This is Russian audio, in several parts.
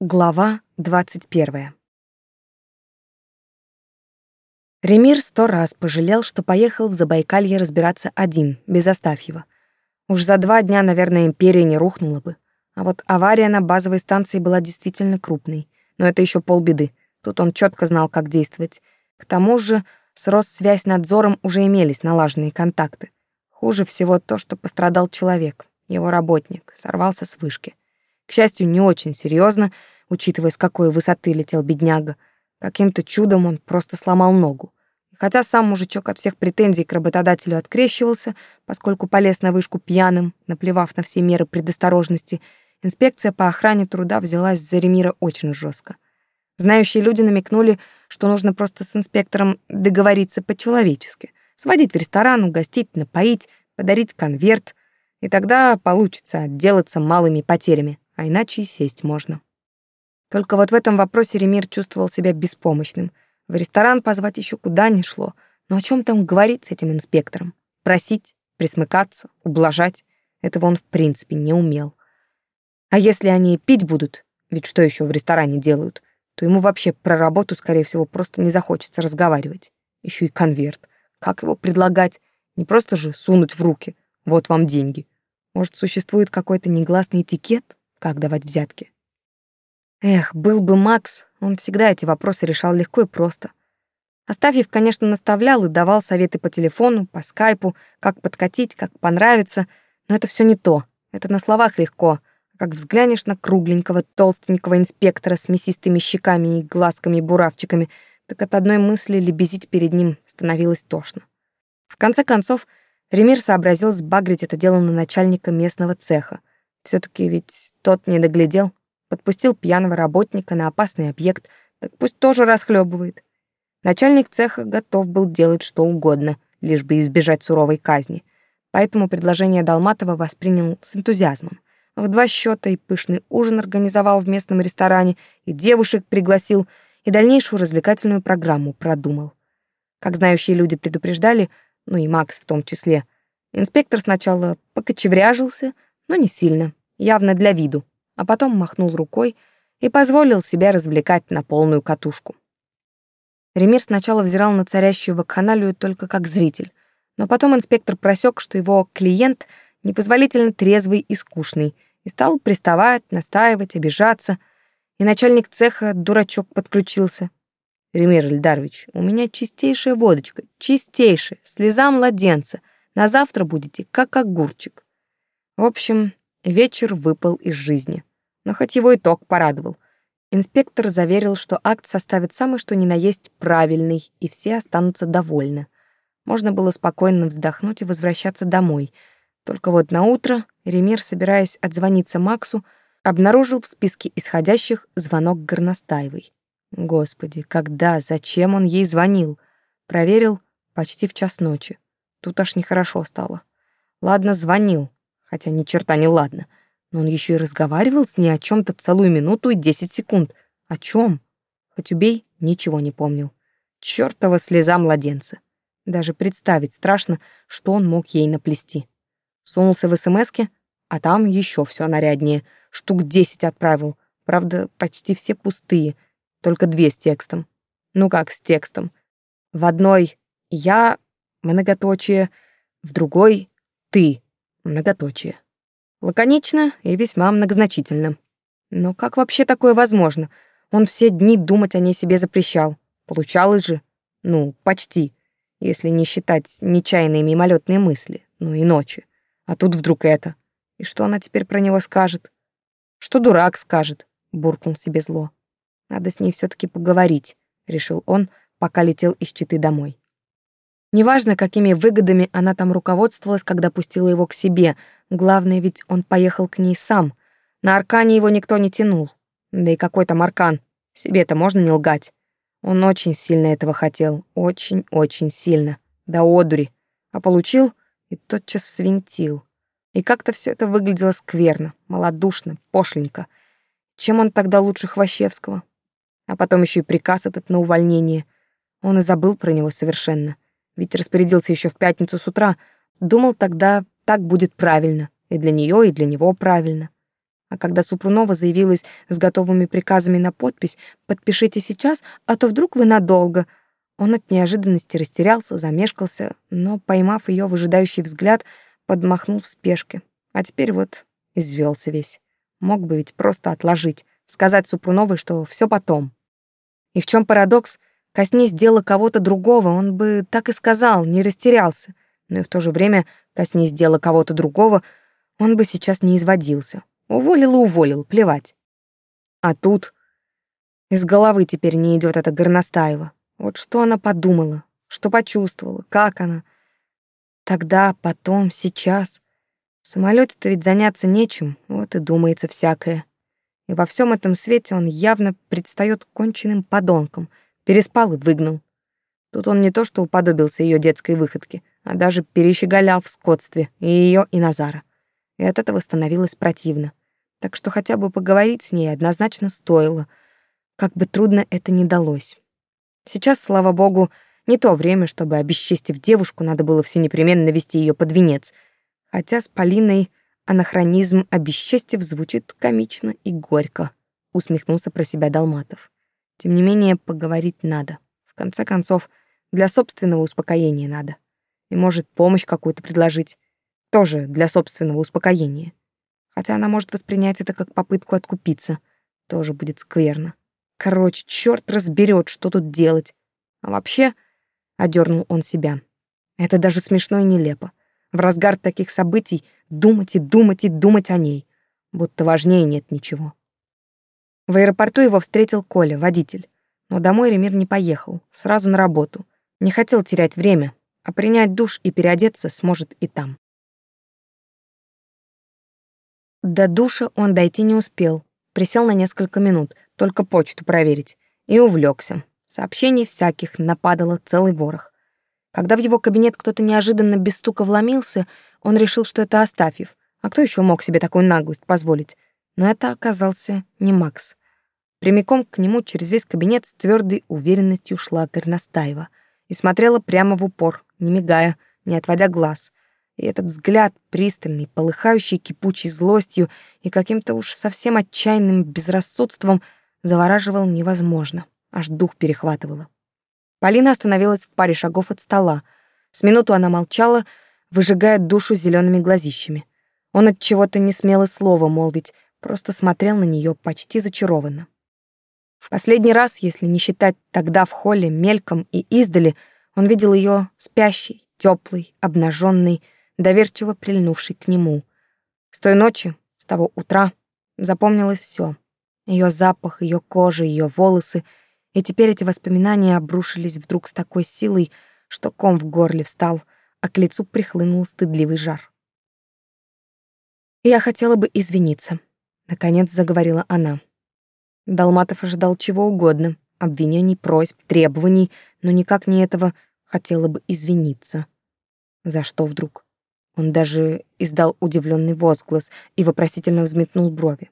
Глава 21. Ремир сто раз пожалел, что поехал в Забайкалье разбираться один, без Астафьева. Уж за два дня, наверное, империя не рухнула бы. А вот авария на базовой станции была действительно крупной. Но это еще полбеды. Тут он четко знал, как действовать. К тому же с Россвязь надзором уже имелись налаженные контакты. Хуже всего то, что пострадал человек, его работник, сорвался с вышки. К счастью, не очень серьезно, учитывая, с какой высоты летел бедняга. Каким-то чудом он просто сломал ногу. И хотя сам мужичок от всех претензий к работодателю открещивался, поскольку полез на вышку пьяным, наплевав на все меры предосторожности, инспекция по охране труда взялась за Ремира очень жестко. Знающие люди намекнули, что нужно просто с инспектором договориться по-человечески. Сводить в ресторан, угостить, напоить, подарить конверт. И тогда получится отделаться малыми потерями а иначе и сесть можно. Только вот в этом вопросе Ремир чувствовал себя беспомощным. В ресторан позвать еще куда ни шло, но о чем там говорить с этим инспектором? Просить, присмыкаться, ублажать? Этого он в принципе не умел. А если они пить будут, ведь что еще в ресторане делают, то ему вообще про работу, скорее всего, просто не захочется разговаривать. Еще и конверт. Как его предлагать? Не просто же сунуть в руки. Вот вам деньги. Может, существует какой-то негласный этикет? как давать взятки. Эх, был бы Макс, он всегда эти вопросы решал легко и просто. Астафьев, конечно, наставлял и давал советы по телефону, по скайпу, как подкатить, как понравиться, но это все не то. Это на словах легко, а как взглянешь на кругленького, толстенького инспектора с мясистыми щеками и глазками-буравчиками, так от одной мысли лебезить перед ним становилось тошно. В конце концов, Ремир сообразил сбагрить это дело на начальника местного цеха. Все-таки ведь тот не доглядел, подпустил пьяного работника на опасный объект, так пусть тоже расхлебывает. Начальник цеха готов был делать что угодно, лишь бы избежать суровой казни. Поэтому предложение Долматова воспринял с энтузиазмом. В два счета и пышный ужин организовал в местном ресторане, и девушек пригласил, и дальнейшую развлекательную программу продумал. Как знающие люди предупреждали, ну и Макс в том числе, инспектор сначала покочевряжился, но не сильно явно для виду, а потом махнул рукой и позволил себя развлекать на полную катушку. Ремир сначала взирал на царящую вакханалию только как зритель, но потом инспектор просек, что его клиент непозволительно трезвый и скучный, и стал приставать, настаивать, обижаться, и начальник цеха, дурачок, подключился. «Ремир Ильдарович, у меня чистейшая водочка, чистейшая, слеза младенца, на завтра будете как огурчик». В общем, Вечер выпал из жизни. Но хоть его итог порадовал. Инспектор заверил, что акт составит самый что ни на есть правильный, и все останутся довольны. Можно было спокойно вздохнуть и возвращаться домой. Только вот на утро Ремир, собираясь отзвониться Максу, обнаружил в списке исходящих звонок Горностаевой. Господи, когда, зачем он ей звонил? Проверил почти в час ночи. Тут аж нехорошо стало. Ладно, звонил, хотя ни черта не ладно. Но он еще и разговаривал с ней о чем-то целую минуту и десять секунд. О чем? Хоть убей, ничего не помнил. Чертова слеза младенца. Даже представить страшно, что он мог ей наплести. Сунулся в смс а там еще все наряднее. Штук десять отправил. Правда, почти все пустые. Только две с текстом. Ну как с текстом? В одной «я» многоточие, в другой «ты» многоточие. Лаконично и весьма многозначительно. Но как вообще такое возможно? Он все дни думать о ней себе запрещал. Получалось же. Ну, почти. Если не считать нечаянные мимолетные мысли. Ну и ночи. А тут вдруг это. И что она теперь про него скажет? Что дурак скажет? Буркнул себе зло. Надо с ней все таки поговорить, решил он, пока летел из Читы домой. Неважно, какими выгодами она там руководствовалась, когда пустила его к себе. Главное, ведь он поехал к ней сам. На Аркане его никто не тянул. Да и какой там Аркан? Себе-то можно не лгать. Он очень сильно этого хотел. Очень-очень сильно. Да одури. А получил и тотчас свинтил. И как-то все это выглядело скверно, малодушно, пошленько. Чем он тогда лучше Хвощевского? А потом еще и приказ этот на увольнение. Он и забыл про него совершенно. — ведь распорядился еще в пятницу с утра. Думал тогда, так будет правильно. И для нее, и для него правильно. А когда Супрунова заявилась с готовыми приказами на подпись «Подпишите сейчас, а то вдруг вы надолго», он от неожиданности растерялся, замешкался, но, поймав ее выжидающий взгляд, подмахнул в спешке. А теперь вот извелся весь. Мог бы ведь просто отложить, сказать Супруновой, что все потом. И в чем парадокс? Коснись дела кого-то другого, он бы так и сказал, не растерялся. Но и в то же время, коснись дела кого-то другого, он бы сейчас не изводился. Уволил и уволил, плевать. А тут... Из головы теперь не идет эта Горностаева. Вот что она подумала, что почувствовала, как она. Тогда, потом, сейчас. В самолете-то ведь заняться нечем, вот и думается всякое. И во всем этом свете он явно предстает конченным подонком — Переспал и выгнал. Тут он не то что уподобился ее детской выходке, а даже перещеголял в скотстве и ее, и Назара. И от этого становилось противно. Так что хотя бы поговорить с ней однозначно стоило, как бы трудно это ни далось. Сейчас, слава богу, не то время, чтобы, обесчестив девушку, надо было все непременно вести ее под венец. Хотя с Полиной анахронизм «обесчестив» звучит комично и горько, усмехнулся про себя Долматов. Тем не менее, поговорить надо. В конце концов, для собственного успокоения надо. И может помощь какую-то предложить. Тоже для собственного успокоения. Хотя она может воспринять это как попытку откупиться. Тоже будет скверно. Короче, черт разберет, что тут делать. А вообще, одернул он себя. Это даже смешно и нелепо. В разгар таких событий думать и думать и думать о ней. Будто важнее нет ничего. В аэропорту его встретил Коля, водитель. Но домой Ремир не поехал, сразу на работу. Не хотел терять время, а принять душ и переодеться сможет и там. До душа он дойти не успел. Присел на несколько минут, только почту проверить. И увлекся. Сообщений всяких нападало целый ворох. Когда в его кабинет кто-то неожиданно без стука вломился, он решил, что это Астафьев. А кто еще мог себе такую наглость позволить? но это оказался не Макс. Прямиком к нему через весь кабинет с твердой уверенностью шла Горностаева и смотрела прямо в упор, не мигая, не отводя глаз. И этот взгляд, пристальный, полыхающий кипучей злостью и каким-то уж совсем отчаянным безрассудством, завораживал невозможно, аж дух перехватывало. Полина остановилась в паре шагов от стола. С минуту она молчала, выжигая душу зелеными глазищами. Он от чего-то не смел и слова молвить, просто смотрел на нее почти зачарованно. В последний раз, если не считать тогда в холле, мельком и издали, он видел ее спящей, теплой, обнаженной, доверчиво прильнувшей к нему. С той ночи, с того утра, запомнилось все: ее запах, ее кожа, ее волосы. И теперь эти воспоминания обрушились вдруг с такой силой, что ком в горле встал, а к лицу прихлынул стыдливый жар. Я хотела бы извиниться, Наконец заговорила она. Долматов ожидал чего угодно. Обвинений, просьб, требований, но никак не этого хотела бы извиниться. За что вдруг? Он даже издал удивленный возглас и вопросительно взметнул брови.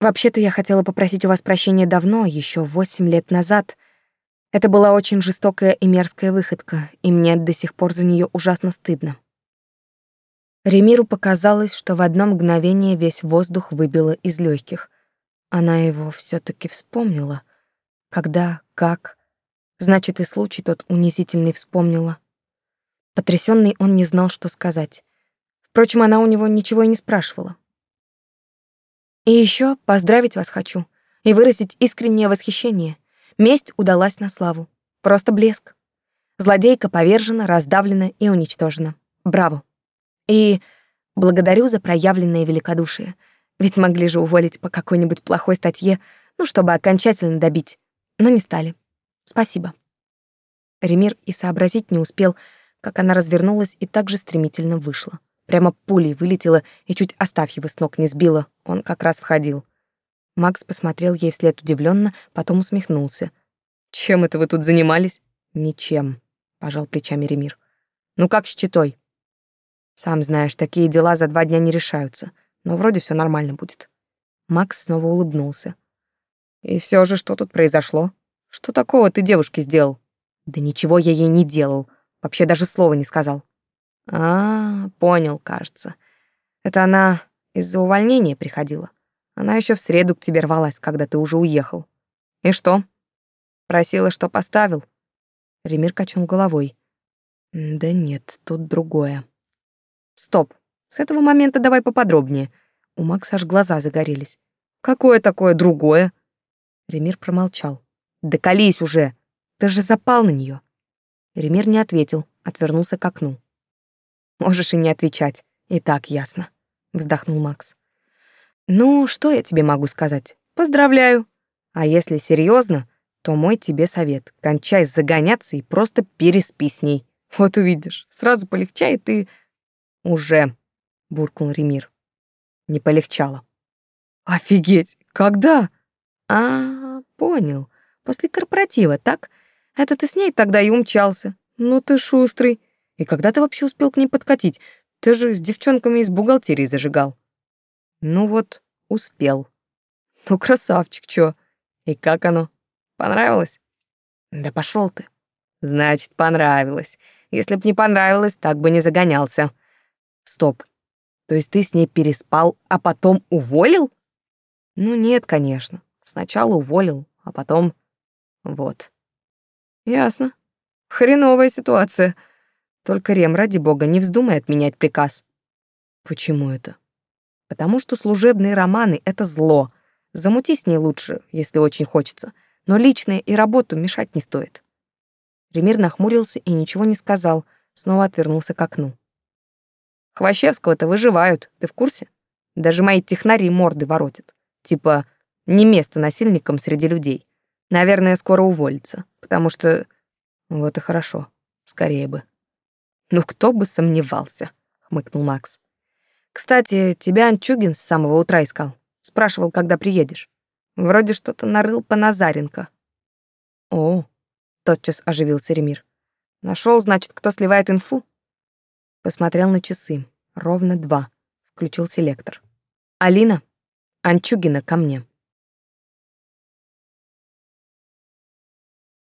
«Вообще-то я хотела попросить у вас прощения давно, еще восемь лет назад», это была очень жестокая и мерзкая выходка, и мне до сих пор за нее ужасно стыдно. Ремиру показалось, что в одно мгновение весь воздух выбило из легких. Она его все таки вспомнила. Когда, как, значит, и случай тот унизительный вспомнила. Потрясенный он не знал, что сказать. Впрочем, она у него ничего и не спрашивала. «И еще поздравить вас хочу и выразить искреннее восхищение. Месть удалась на славу. Просто блеск. Злодейка повержена, раздавлена и уничтожена. Браво!» И благодарю за проявленное великодушие. Ведь могли же уволить по какой-нибудь плохой статье, ну, чтобы окончательно добить. Но не стали. Спасибо. Ремир и сообразить не успел, как она развернулась и так же стремительно вышла. Прямо пулей вылетела и чуть оставь его с ног не сбила. Он как раз входил. Макс посмотрел ей вслед удивленно, потом усмехнулся. «Чем это вы тут занимались?» «Ничем», — пожал плечами Ремир. «Ну как с читой?» Сам знаешь, такие дела за два дня не решаются. Но вроде все нормально будет. Макс снова улыбнулся. И все же, что тут произошло? Что такого ты девушке сделал? Да ничего я ей не делал. Вообще даже слова не сказал. А, понял, кажется. Это она из-за увольнения приходила. Она еще в среду к тебе рвалась, когда ты уже уехал. И что? Просила, что поставил? Ремир качнул головой. Да нет, тут другое. Стоп. С этого момента давай поподробнее. У Макса аж глаза загорелись. Какое такое другое? Ремир промолчал. Доколись уже. Ты же запал на нее. Ремир не ответил, отвернулся к окну. Можешь и не отвечать. И так ясно, вздохнул Макс. Ну, что я тебе могу сказать? Поздравляю. А если серьезно, то мой тебе совет. Кончай загоняться и просто переспи с ней. Вот увидишь, сразу полегчает и «Уже», — буркнул Ремир. Не полегчало. «Офигеть! Когда?» «А, понял. После корпоратива, так? Это ты с ней тогда и умчался. Ну ты шустрый. И когда ты вообще успел к ней подкатить? Ты же с девчонками из бухгалтерии зажигал». «Ну вот, успел». «Ну красавчик, чё? И как оно? Понравилось?» «Да пошел ты». «Значит, понравилось. Если б не понравилось, так бы не загонялся». Стоп. То есть ты с ней переспал, а потом уволил? Ну нет, конечно. Сначала уволил, а потом... Вот. Ясно. Хреновая ситуация. Только Рем, ради бога, не вздумай отменять приказ. Почему это? Потому что служебные романы — это зло. Замути с ней лучше, если очень хочется. Но личное и работу мешать не стоит. Ремир нахмурился и ничего не сказал, снова отвернулся к окну. Хвощевского-то выживают, ты в курсе? Даже мои технари морды воротят. Типа, не место насильникам среди людей. Наверное, скоро уволится, потому что... Вот и хорошо, скорее бы. Ну кто бы сомневался, хмыкнул Макс. Кстати, тебя Анчугин с самого утра искал. Спрашивал, когда приедешь. Вроде что-то нарыл по Назаренко. О, тотчас оживился Ремир. Нашел, значит, кто сливает инфу? Посмотрел на часы. Ровно два. Включил селектор. «Алина, Анчугина ко мне».